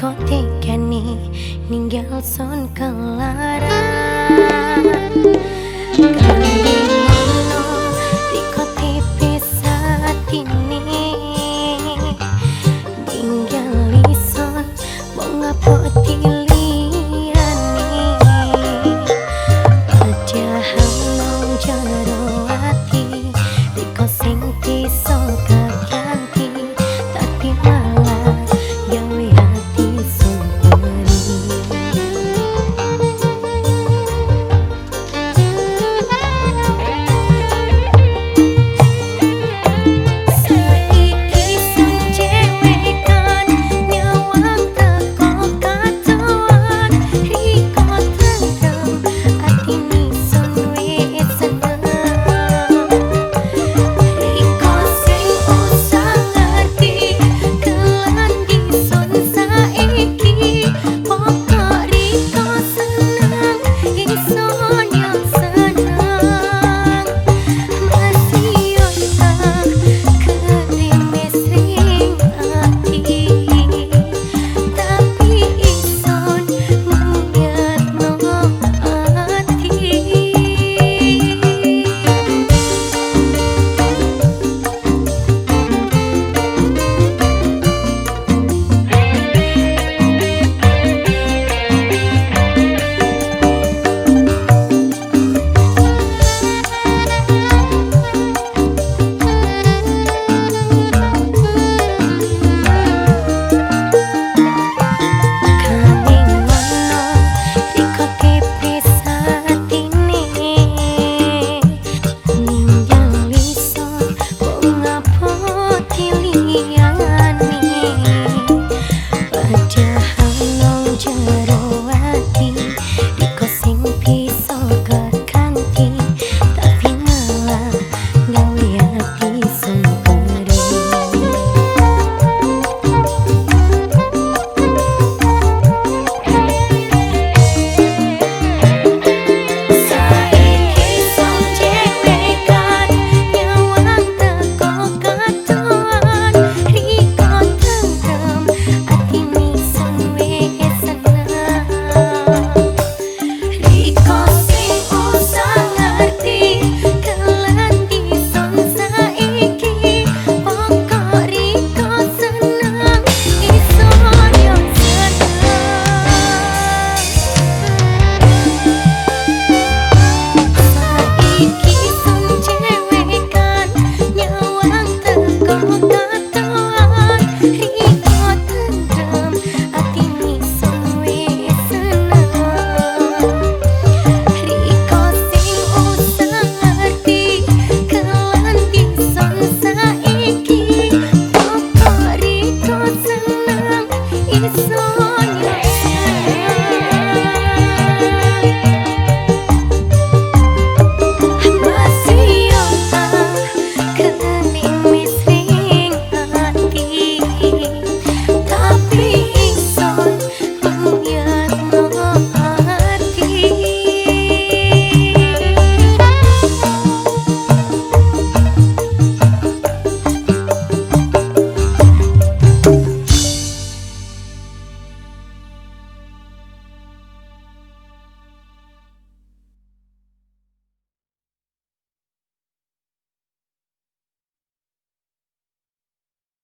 kok